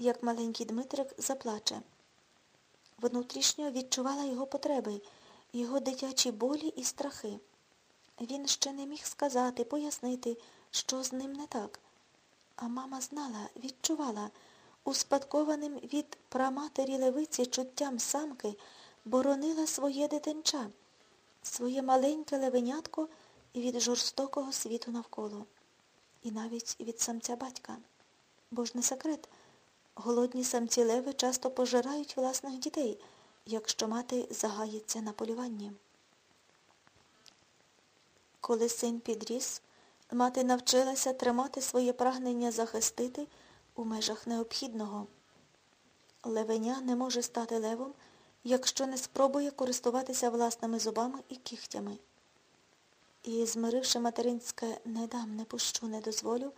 як маленький Дмитрик заплаче. Внутрішньо відчувала його потреби, його дитячі болі і страхи. Він ще не міг сказати, пояснити, що з ним не так. А мама знала, відчувала, успадкованим від праматері левиці чуттям самки боронила своє дитинча, своє маленьке левенятко від жорстокого світу навколо. І навіть від самця батька. Бо ж не секрет, голодні самці леви часто пожирають власних дітей, якщо мати загається на полюванні. Коли син підріс, мати навчилася тримати своє прагнення захистити у межах необхідного. Левеня не може стати левом, якщо не спробує користуватися власними зубами і кігтями. І, змиривши материнське не дам, не пущу, не дозволю,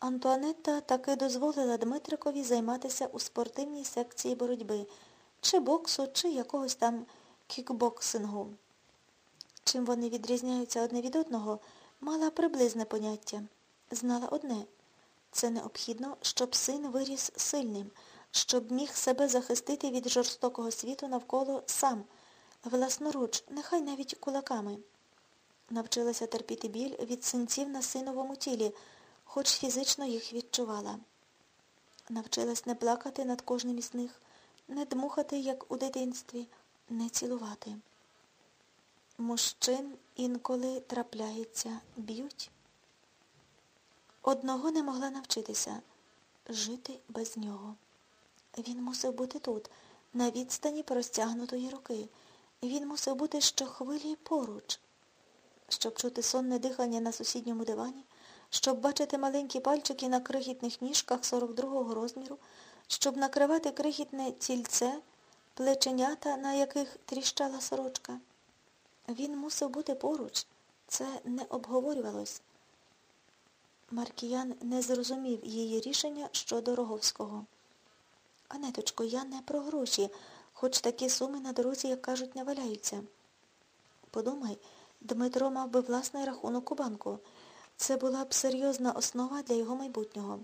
Антуанетта таки дозволила Дмитрикові займатися у спортивній секції боротьби, чи боксу, чи якогось там кікбоксингу. Чим вони відрізняються одне від одного, мала приблизне поняття. Знала одне. Це необхідно, щоб син виріс сильним, щоб міг себе захистити від жорстокого світу навколо сам, власноруч, нехай навіть кулаками. Навчилася терпіти біль від синців на синовому тілі, хоч фізично їх відчувала. Навчилась не плакати над кожним із них, не дмухати, як у дитинстві, не цілувати. Мужчин інколи трапляється, б'ють. Одного не могла навчитися жити без нього. Він мусив бути тут, на відстані простягнутої руки. Він мусив бути щохвилі поруч, щоб чути сонне дихання на сусідньому дивані, щоб бачити маленькі пальчики на крихітних ніжках 42-го розміру, щоб накривати крихітне тільце, плеченята, на яких тріщала сорочка. Він мусив бути поруч. Це не обговорювалось. Маркіян не зрозумів її рішення щодо Роговського. Анеточко, я не про гроші, хоч такі суми на дорозі, як кажуть, не валяються. Подумай, Дмитро мав би власний рахунок у банку. Це була б серйозна основа для його майбутнього.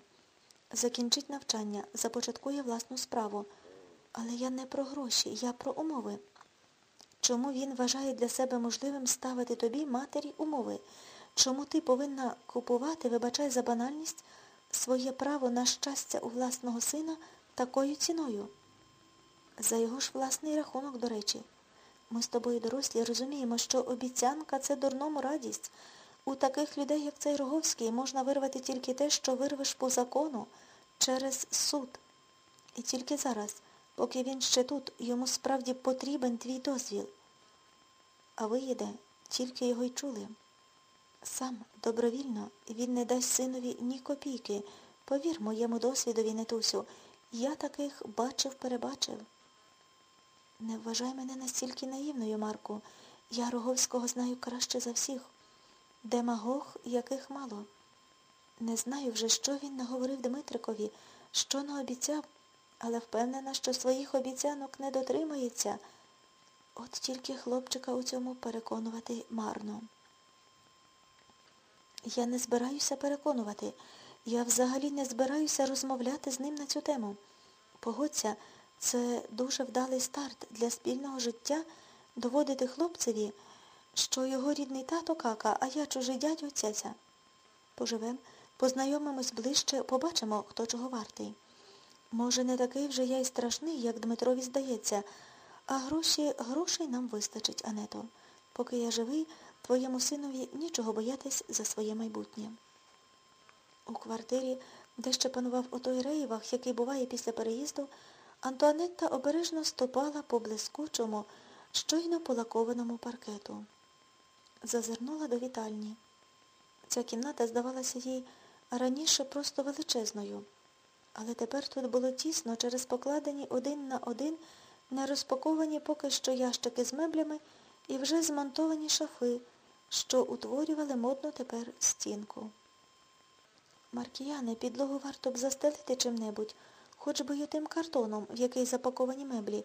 Закінчить навчання, започаткує власну справу. Але я не про гроші, я про умови. Чому він вважає для себе можливим ставити тобі, матері, умови? Чому ти повинна купувати, вибачай за банальність, своє право на щастя у власного сина такою ціною? За його ж власний рахунок, до речі. Ми з тобою дорослі розуміємо, що обіцянка це дурному радість. У таких людей, як цей Роговський, можна вирвати тільки те, що вирвеш по закону, через суд. І тільки зараз, поки він ще тут, йому справді потрібен твій дозвіл. А виїде, тільки його й чули. Сам, добровільно, він не дасть синові ні копійки. Повір моєму досвідові, Нетусю, я таких бачив-перебачив. Не вважай мене настільки наївною, Марку. Я Роговського знаю краще за всіх. Демагог, яких мало. Не знаю вже, що він наговорив Дмитрикові, що наобіцяв, але впевнена, що своїх обіцянок не дотримається. От тільки хлопчика у цьому переконувати марно. Я не збираюся переконувати. Я взагалі не збираюся розмовляти з ним на цю тему. Погодься, це дуже вдалий старт для спільного життя доводити хлопцеві, що його рідний тато кака, а я чужий дядьо цяця. Поживем, познайомимось ближче, побачимо, хто чого вартий. Може, не такий вже я й страшний, як Дмитрові здається, а гроші, грошей нам вистачить, Ането. Поки я живий, твоєму синові нічого боятись за своє майбутнє. У квартирі, де ще панував отой рейвах, який буває після переїзду, Антуанетта обережно ступала по блискучому, щойно полакованому паркету. Зазирнула до вітальні. Ця кімната здавалася їй раніше просто величезною, але тепер тут було тісно через покладені один на один нерозпаковані поки що ящики з меблями і вже змонтовані шафи, що утворювали модну тепер стінку. Маркіяне, підлогу варто б застелити чим-небудь, хоч би й отим картоном, в який запаковані меблі,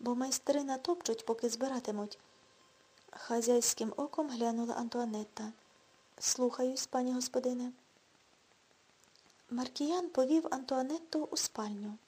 бо майстри натопчуть, поки збиратимуть. Хазяйським оком глянула Антуанетта. Слухаюсь, пані господине. Маркіян повів Антуанетту у спальню.